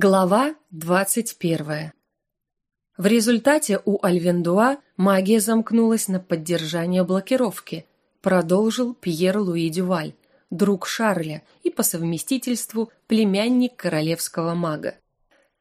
Глава 21. В результате у Альвендуа магия замкнулась на поддержание блокировки, продолжил Пьер Луи Дюваль, друг Шарля и по совместительству племянник королевского мага.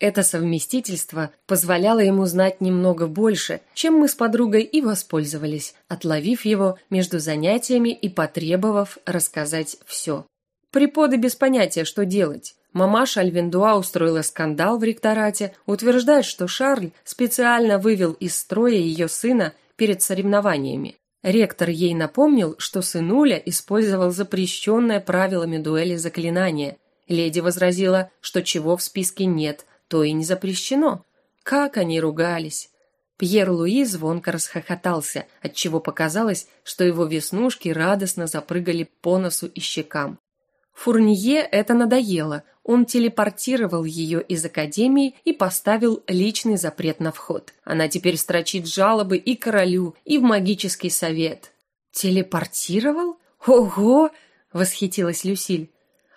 Это совместительство позволяло ему знать немного больше, чем мы с подругой и воспользовались, отловив его между занятиями и потребовав рассказать все. Преподы без понятия, что делать. Мамаша Альвендуа устроила скандал в ректорате, утверждает, что Шарль специально вывел из строя ее сына перед соревнованиями. Ректор ей напомнил, что сынуля использовал запрещенное правилами дуэли заклинание. Леди возразила, что чего в списке нет, то и не запрещено. Как они ругались! Пьер Луи звонко расхохотался, отчего показалось, что его веснушки радостно запрыгали по носу и щекам. Фурнье это надоело, он телепортировал ее из академии и поставил личный запрет на вход. Она теперь строчит жалобы и королю, и в магический совет. Телепортировал? Ого! восхитилась Люсиль.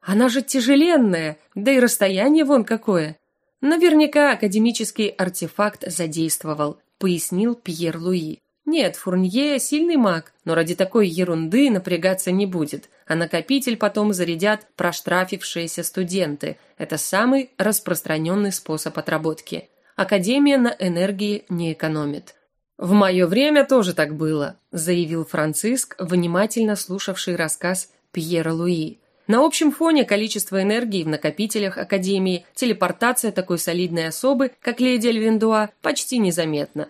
Она же тяжеленная, да и расстояние вон какое. Наверняка академический артефакт задействовал, пояснил Пьер Луи. Нет, Фурнье сильный маг, но ради такой ерунды напрягаться не будет, а накопитель потом зарядят проштрафившиеся студенты. Это самый распространенный способ отработки. Академия на энергии не экономит. В мое время тоже так было, заявил Франциск, внимательно слушавший рассказ Пьера Луи. На общем фоне количество энергии в накопителях Академии, телепортация такой солидной особы, как леди Эльвиндуа, почти незаметна.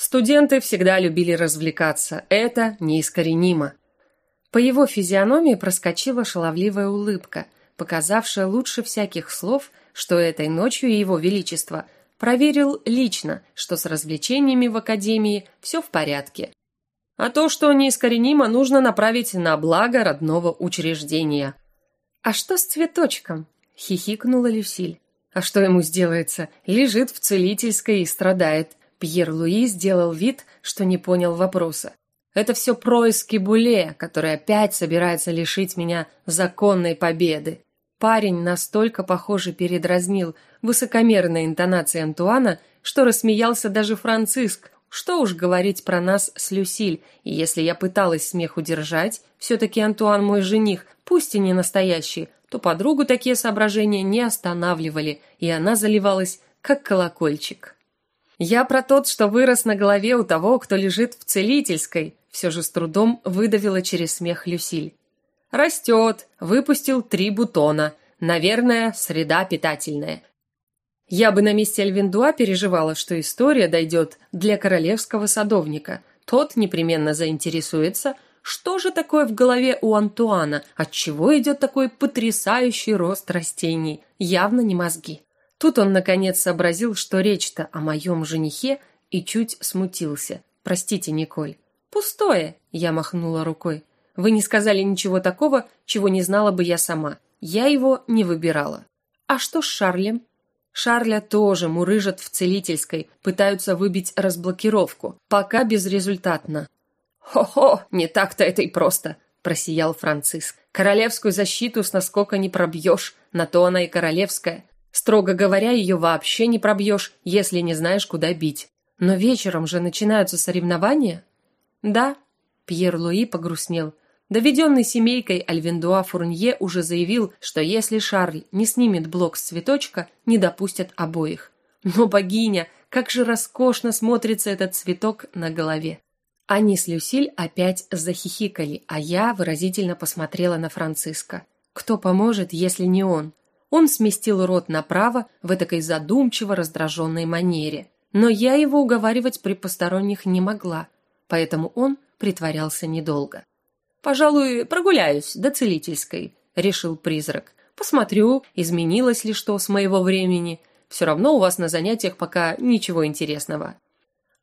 Студенты всегда любили развлекаться, это неискоренимо. По его физиономии проскочила шаловливая улыбка, показавшая лучше всяких слов, что этой ночью его величество проверил лично, что с развлечениями в академии все в порядке. А то, что неискоренимо, нужно направить на благо родного учреждения. А что с цветочком? хихикнула Люсиль. А что ему сделается? Лежит в целительской и страдает. Пьер Луи сделал вид, что не понял вопроса. Это все происки Буле, который опять собирается лишить меня законной победы. Парень настолько, похоже, передразнил высокомерной интонацией Антуана, что рассмеялся даже Франциск. Что уж говорить про нас с Люсиль, и если я пыталась смех удержать, все-таки Антуан мой жених, пусть и не настоящий, то подругу такие соображения не останавливали, и она заливалась, как колокольчик. Я про тот, что вырос на голове у того, кто лежит в целительской, все же с трудом выдавила через смех Люсиль. Растет, выпустил три бутона. Наверное, среда питательная. Я бы на месте Альвиндуа переживала, что история дойдет для королевского садовника. Тот непременно заинтересуется, что же такое в голове у Антуана, от чего идет такой потрясающий рост растений, явно не мозги. Тут он, наконец, сообразил, что речь-то о моем женихе, и чуть смутился. «Простите, Николь». «Пустое», — я махнула рукой. «Вы не сказали ничего такого, чего не знала бы я сама. Я его не выбирала». «А что с Шарлем?» Шарля тоже мурыжат в целительской, пытаются выбить разблокировку. Пока безрезультатно. «Хо-хо, не так-то это и просто», – просиял Франциск. «Королевскую защиту с наскока не пробьешь, на то она и королевская. Строго говоря, ее вообще не пробьешь, если не знаешь, куда бить. Но вечером же начинаются соревнования. Да, Пьер Луи погрустнел. Доведенный семейкой Альвендуа Фурнье уже заявил, что если Шарль не снимет блок с цветочка, не допустят обоих. Но богиня, как же роскошно смотрится этот цветок на голове. Они с Люсиль опять захихикали, а я выразительно посмотрела на Франциска. Кто поможет, если не он? Он сместил рот направо в этакой задумчиво раздраженной манере. Но я его уговаривать при посторонних не могла, поэтому он притворялся недолго. «Пожалуй, прогуляюсь до целительской», — решил призрак. «Посмотрю, изменилось ли что с моего времени. Все равно у вас на занятиях пока ничего интересного».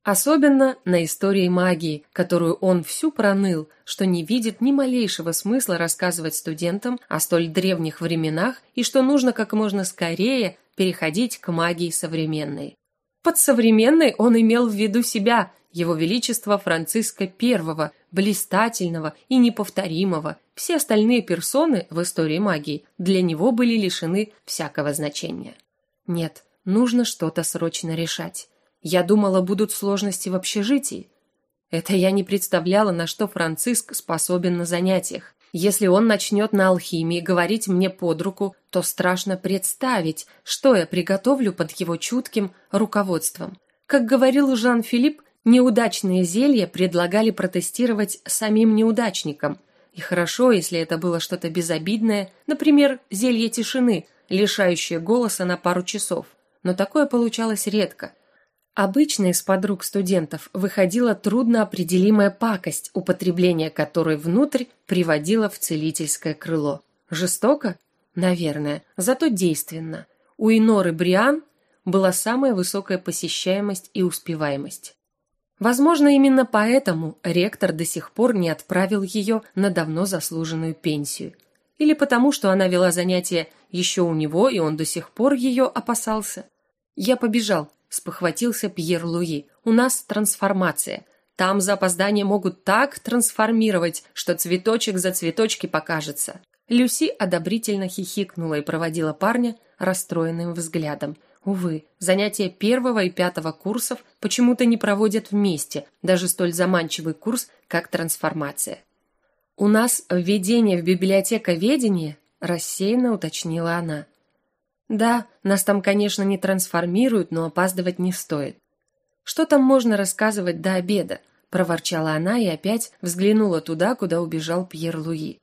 Особенно на истории магии, которую он всю проныл, что не видит ни малейшего смысла рассказывать студентам о столь древних временах и что нужно как можно скорее переходить к магии современной. Под современной он имел в виду себя, его величество Франциска I, блистательного и неповторимого. Все остальные персоны в истории магии для него были лишены всякого значения. Нет, нужно что-то срочно решать. Я думала, будут сложности в общежитии. Это я не представляла, на что Франциск способен на занятиях. Если он начнет на алхимии говорить мне под руку, то страшно представить, что я приготовлю под его чутким руководством. Как говорил Жан-Филипп, неудачные зелья предлагали протестировать самим неудачникам. И хорошо, если это было что-то безобидное, например, зелье тишины, лишающее голоса на пару часов. Но такое получалось редко. Обычно из подруг студентов выходила трудноопределимая пакость, употребление которой внутрь приводило в целительское крыло. Жестоко? Наверное, зато действенно. У Иноры Бриан была самая высокая посещаемость и успеваемость. Возможно, именно поэтому ректор до сих пор не отправил ее на давно заслуженную пенсию. Или потому, что она вела занятия еще у него, и он до сих пор ее опасался. Я побежал, спохватился Пьер Луи. У нас трансформация. Там за опоздание могут так трансформировать, что цветочек за цветочки покажется. Люси одобрительно хихикнула и проводила парня расстроенным взглядом. Увы, занятия первого и пятого курсов почему-то не проводят вместе, даже столь заманчивый курс, как трансформация. «У нас введение в библиотековедение?» – рассеянно уточнила она. Да, нас там, конечно, не трансформируют, но опаздывать не стоит. Что там можно рассказывать до обеда? проворчала она и опять взглянула туда, куда убежал Пьер Луи.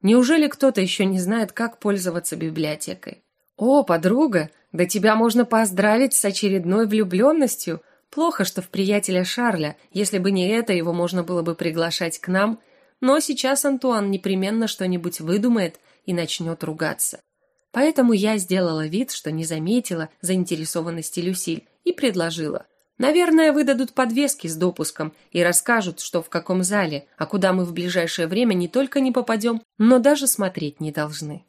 Неужели кто-то еще не знает, как пользоваться библиотекой? О, подруга, да тебя можно поздравить с очередной влюбленностью. Плохо, что в приятеля Шарля. Если бы не это, его можно было бы приглашать к нам. Но сейчас Антуан непременно что-нибудь выдумает и начнет ругаться. Поэтому я сделала вид, что не заметила заинтересованности Люсиль и предложила. Наверное, выдадут подвески с допуском и расскажут, что в каком зале, а куда мы в ближайшее время не только не попадем, но даже смотреть не должны.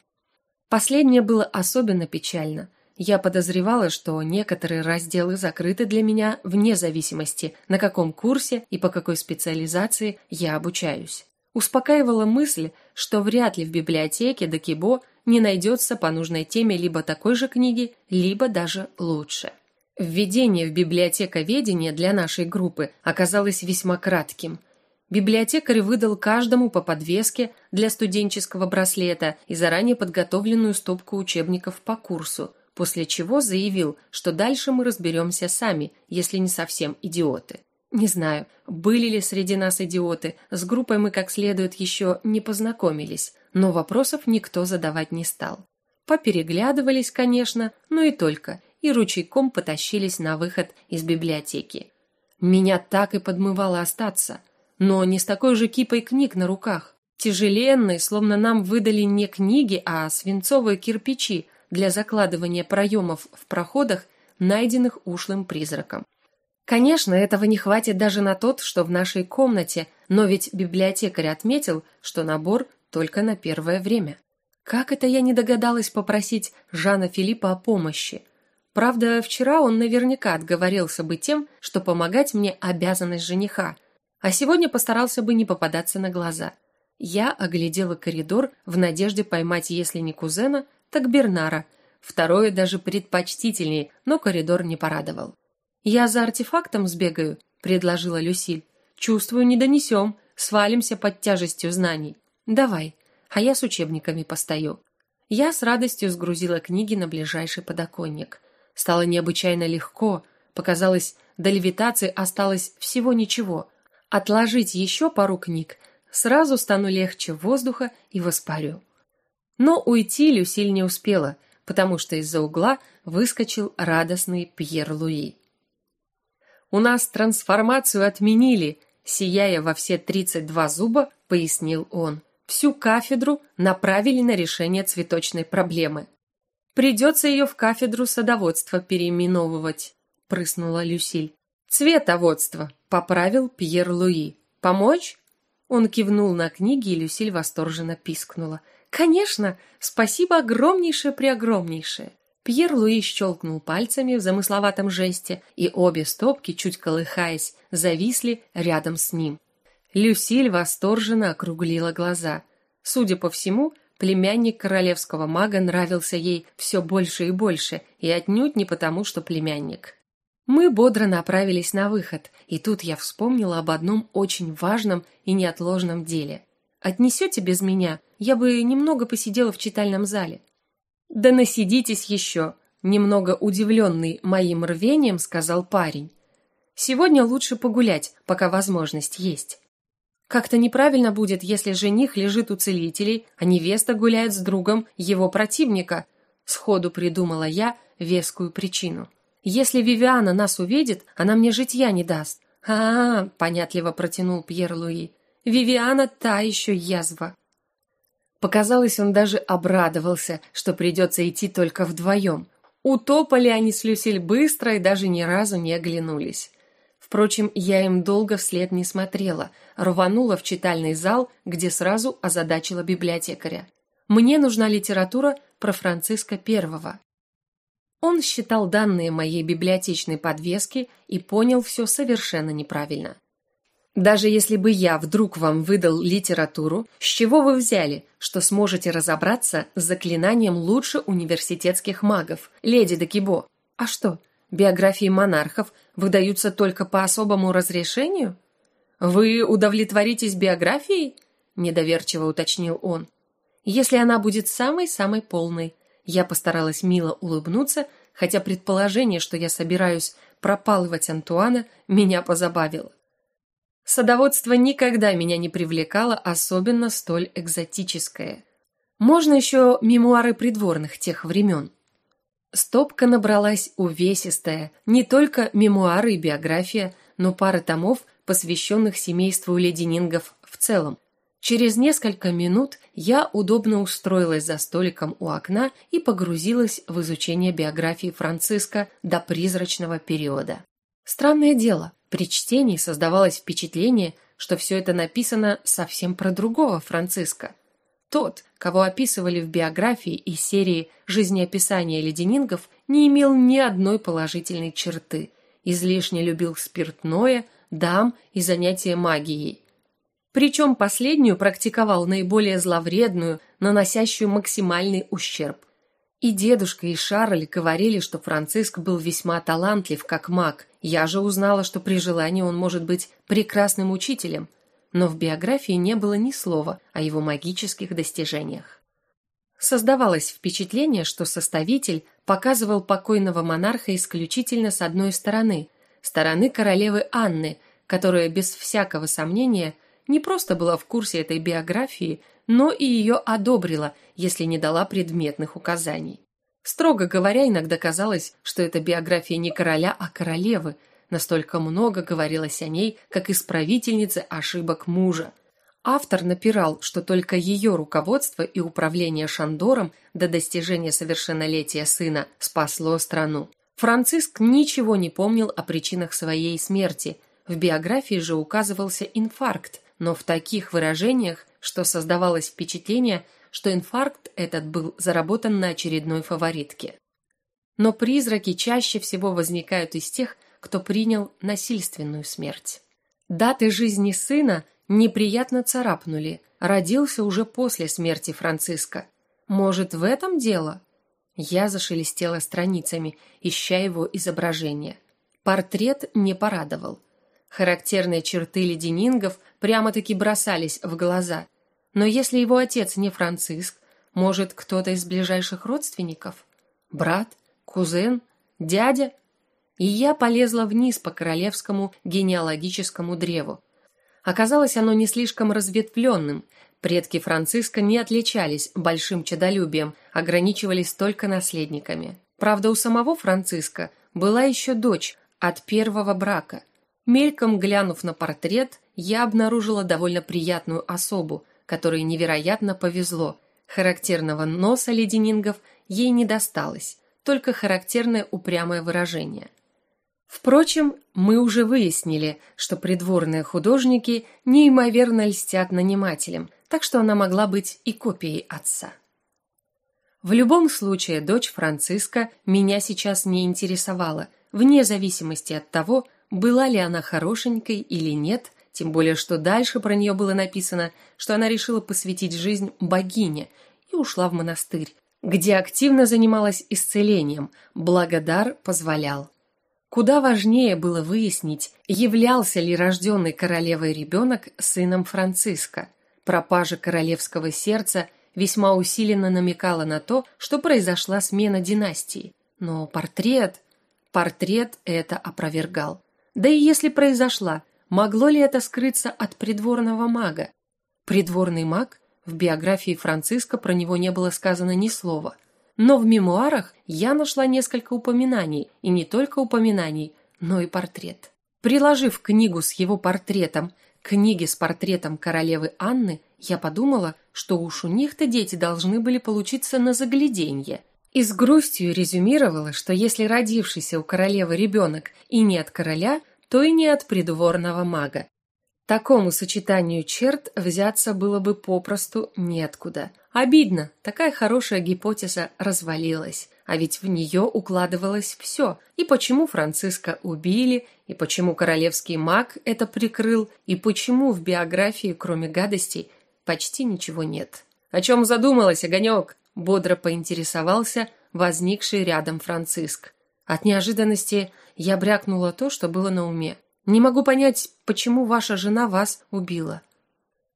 Последнее было особенно печально. Я подозревала, что некоторые разделы закрыты для меня вне зависимости, на каком курсе и по какой специализации я обучаюсь. Успокаивала мысль, что вряд ли в библиотеке Дакибо не найдется по нужной теме либо такой же книги, либо даже лучше. Введение в библиотековедение для нашей группы оказалось весьма кратким. Библиотекарь выдал каждому по подвеске для студенческого браслета и заранее подготовленную стопку учебников по курсу, после чего заявил, что дальше мы разберемся сами, если не совсем идиоты. Не знаю, были ли среди нас идиоты, с группой мы как следует еще не познакомились, но вопросов никто задавать не стал. Попереглядывались, конечно, но и только, и ручейком потащились на выход из библиотеки. Меня так и подмывало остаться, но не с такой же кипой книг на руках. Тяжеленной, словно нам выдали не книги, а свинцовые кирпичи для закладывания проемов в проходах, найденных ушлым призраком. Конечно, этого не хватит даже на тот, что в нашей комнате, но ведь библиотекарь отметил, что набор только на первое время. Как это я не догадалась попросить Жана Филиппа о помощи? Правда, вчера он наверняка отговорился бы тем, что помогать мне обязанность жениха, а сегодня постарался бы не попадаться на глаза. Я оглядела коридор в надежде поймать, если не кузена, так Бернара. Второе даже предпочтительнее, но коридор не порадовал. «Я за артефактом сбегаю», — предложила Люсиль. «Чувствую, не донесем, свалимся под тяжестью знаний. Давай, а я с учебниками постою». Я с радостью сгрузила книги на ближайший подоконник. Стало необычайно легко. Показалось, до левитации осталось всего ничего. Отложить еще пару книг, сразу стану легче воздуха и воспарю. Но уйти Люсиль не успела, потому что из-за угла выскочил радостный Пьер Луи. У нас трансформацию отменили, сияя во все 32 зуба, пояснил он. Всю кафедру направили на решение цветочной проблемы. Придется ее в кафедру садоводства переименовывать, прыснула Люсиль. Цветоводство, поправил Пьер Луи. Помочь? Он кивнул на книги, и Люсиль восторженно пискнула. Конечно, спасибо огромнейшее-преогромнейшее. Пьер Луи щелкнул пальцами в замысловатом жесте, и обе стопки, чуть колыхаясь, зависли рядом с ним. Люсиль восторженно округлила глаза. Судя по всему, племянник королевского мага нравился ей все больше и больше, и отнюдь не потому, что племянник. Мы бодро направились на выход, и тут я вспомнила об одном очень важном и неотложном деле. Отнесете без меня? Я бы немного посидела в читальном зале. Да насидитесь еще, немного удивленный моим рвением, сказал парень. Сегодня лучше погулять, пока возможность есть. Как-то неправильно будет, если жених лежит у целителей, а невеста гуляет с другом его противника. Сходу придумала я вескую причину. Если Вивиана нас увидит, она мне житья не даст. А, -а, -а понятливо протянул Пьер Луи. Вивиана та еще язва. Показалось, он даже обрадовался, что придется идти только вдвоем. Утопали они с Люсиль быстро и даже ни разу не оглянулись. Впрочем, я им долго вслед не смотрела, рванула в читальный зал, где сразу озадачила библиотекаря. Мне нужна литература про Франциска Первого. Он считал данные моей библиотечной подвески и понял все совершенно неправильно. Даже если бы я вдруг вам выдал литературу, с чего вы взяли, что сможете разобраться с заклинанием лучше университетских магов, леди Декибо? А что, биографии монархов выдаются только по особому разрешению? Вы удовлетворитесь биографией? Недоверчиво уточнил он. Если она будет самой-самой полной, я постаралась мило улыбнуться, хотя предположение, что я собираюсь пропалывать Антуана, меня позабавило. Садоводство никогда меня не привлекало, особенно столь экзотическое. Можно еще мемуары придворных тех времен. Стопка набралась увесистая, не только мемуары и биография, но пара томов, посвященных семейству леденингов в целом. Через несколько минут я удобно устроилась за столиком у окна и погрузилась в изучение биографии Франциска до призрачного периода. Странное дело, при чтении создавалось впечатление, что все это написано совсем про другого Франциска. Тот, кого описывали в биографии и серии жизнеописания леденингов, не имел ни одной положительной черты. Излишне любил спиртное, дам и занятия магией. Причем последнюю практиковал наиболее зловредную, наносящую максимальный ущерб. И дедушка, и Шарль говорили, что Франциск был весьма талантлив как маг. Я же узнала, что при желании он может быть прекрасным учителем, но в биографии не было ни слова о его магических достижениях. Создавалось впечатление, что составитель показывал покойного монарха исключительно с одной стороны, стороны королевы Анны, которая без всякого сомнения не просто была в курсе этой биографии, но и ее одобрила, если не дала предметных указаний. Строго говоря, иногда казалось, что это биография не короля, а королевы. Настолько много говорилось о ней, как исправительнице ошибок мужа. Автор напирал, что только ее руководство и управление Шандором до достижения совершеннолетия сына спасло страну. Франциск ничего не помнил о причинах своей смерти. В биографии же указывался инфаркт, но в таких выражениях, что создавалось впечатление, что инфаркт этот был заработан на очередной фаворитке. Но призраки чаще всего возникают из тех, кто принял насильственную смерть. Даты жизни сына неприятно царапнули, родился уже после смерти Франциска. Может, в этом дело? Я зашелестела страницами, ища его изображение. Портрет не порадовал. Характерные черты леденингов прямо-таки бросались в глаза. Но если его отец не Франциск, может, кто-то из ближайших родственников? Брат? Кузен? Дядя? И я полезла вниз по королевскому генеалогическому древу. Оказалось, оно не слишком разветвленным. Предки Франциска не отличались большим чадолюбием, ограничивались только наследниками. Правда, у самого Франциска была еще дочь от первого брака – Мельком глянув на портрет, я обнаружила довольно приятную особу, которой невероятно повезло. Характерного носа леденингов ей не досталось, только характерное упрямое выражение. Впрочем, мы уже выяснили, что придворные художники неимоверно льстят нанимателям, так что она могла быть и копией отца. В любом случае, дочь Франциска меня сейчас не интересовала, вне зависимости от того, была ли она хорошенькой или нет, тем более что дальше про нее было написано, что она решила посвятить жизнь богине, и ушла в монастырь, где активно занималась исцелением, благодар позволял. Куда важнее было выяснить, являлся ли рожденный королевой ребенок сыном Франциска. Пропажа королевского сердца весьма усиленно намекала на то, что произошла смена династии. Но портрет... Портрет это опровергал. Да и если произошла, могло ли это скрыться от придворного мага? Придворный маг? В биографии Франциска про него не было сказано ни слова. Но в мемуарах я нашла несколько упоминаний, и не только упоминаний, но и портрет. Приложив книгу с его портретом к книге с портретом королевы Анны, я подумала, что уж у них-то дети должны были получиться на загляденье. И с грустью резюмировала, что если родившийся у королевы ребенок и не от короля, то и не от придворного мага. Такому сочетанию черт взяться было бы попросту неоткуда. Обидно, такая хорошая гипотеза развалилась, а ведь в нее укладывалось все. И почему Франциска убили, и почему королевский маг это прикрыл, и почему в биографии, кроме гадостей, почти ничего нет. «О чем задумалась, Огонек?» – бодро поинтересовался возникший рядом Франциск. От неожиданности я брякнула то, что было на уме. Не могу понять, почему ваша жена вас убила.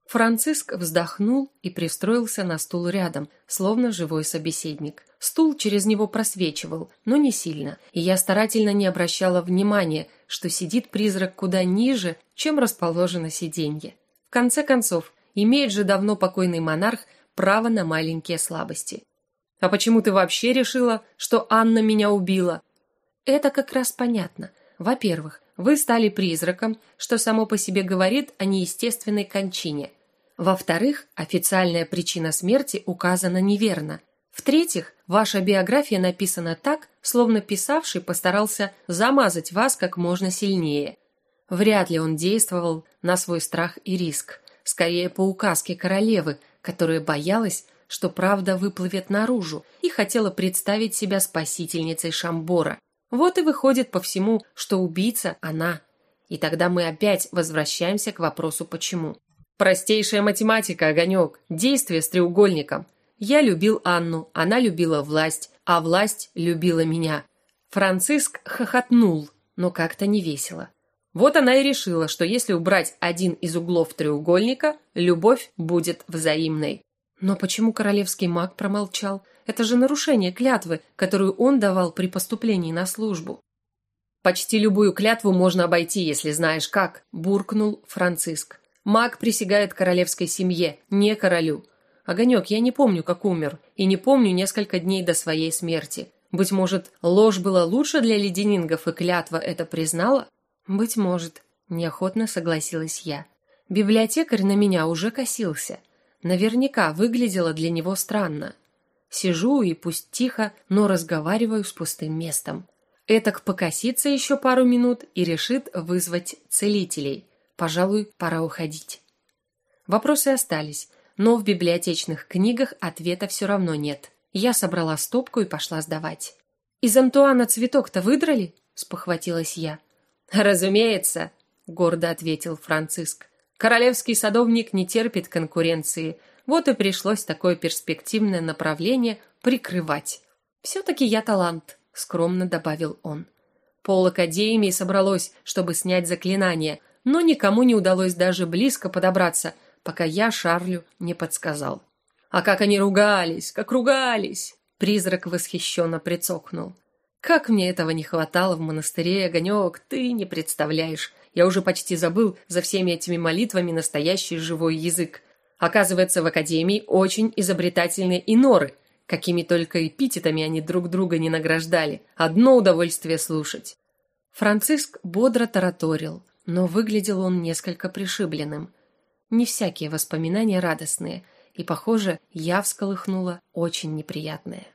Франциск вздохнул и пристроился на стул рядом, словно живой собеседник. Стул через него просвечивал, но не сильно, и я старательно не обращала внимания, что сидит призрак куда ниже, чем расположено сиденье. В конце концов, имеет же давно покойный монарх право на маленькие слабости. А почему ты вообще решила, что Анна меня убила? Это как раз понятно. Во-первых, вы стали призраком, что само по себе говорит о неестественной кончине. Во-вторых, официальная причина смерти указана неверно. В-третьих, ваша биография написана так, словно писавший постарался замазать вас как можно сильнее. Вряд ли он действовал на свой страх и риск, скорее по указке королевы, которая боялась, что правда выплывет наружу, и хотела представить себя спасительницей Шамбора. Вот и выходит по всему, что убийца она. И тогда мы опять возвращаемся к вопросу «почему?». Простейшая математика, огонек, действие с треугольником. Я любил Анну, она любила власть, а власть любила меня. Франциск хохотнул, но как-то не весело. Вот она и решила, что если убрать один из углов треугольника, любовь будет взаимной. Но почему королевский маг промолчал? Это же нарушение клятвы, которую он давал при поступлении на службу. Почти любую клятву можно обойти, если знаешь как, буркнул Франциск. Маг присягает королевской семье, не королю. Огонек, я не помню, как умер, и не помню несколько дней до своей смерти. Быть может, ложь была лучше для леденингов, и клятва это признала? Быть может, неохотно согласилась я. Библиотекарь на меня уже косился. Наверняка выглядело для него странно. Сижу и пусть тихо, но разговариваю с пустым местом. Этак покосится еще пару минут и решит вызвать целителей. Пожалуй, пора уходить. Вопросы остались, но в библиотечных книгах ответа все равно нет. Я собрала стопку и пошла сдавать. «Из Антуана цветок-то выдрали?» – спохватилась я. «Разумеется», – гордо ответил Франциск. «Королевский садовник не терпит конкуренции, вот и пришлось такое перспективное направление прикрывать. «Все-таки я талант», — скромно добавил он. Пол Академии собралось, чтобы снять заклинание, но никому не удалось даже близко подобраться, пока я Шарлю не подсказал. «А как они ругались, как ругались!» Призрак восхищенно прицокнул. «Как мне этого не хватало в монастыре, Огонек, ты не представляешь. Я уже почти забыл за всеми этими молитвами настоящий живой язык. Оказывается, в академии очень изобретательные иноры, какими только эпитетами они друг друга не награждали. Одно удовольствие слушать. Франциск бодро тараторил, но выглядел он несколько пришибленным. Не всякие воспоминания радостные, и, похоже, я всколыхнула очень неприятное.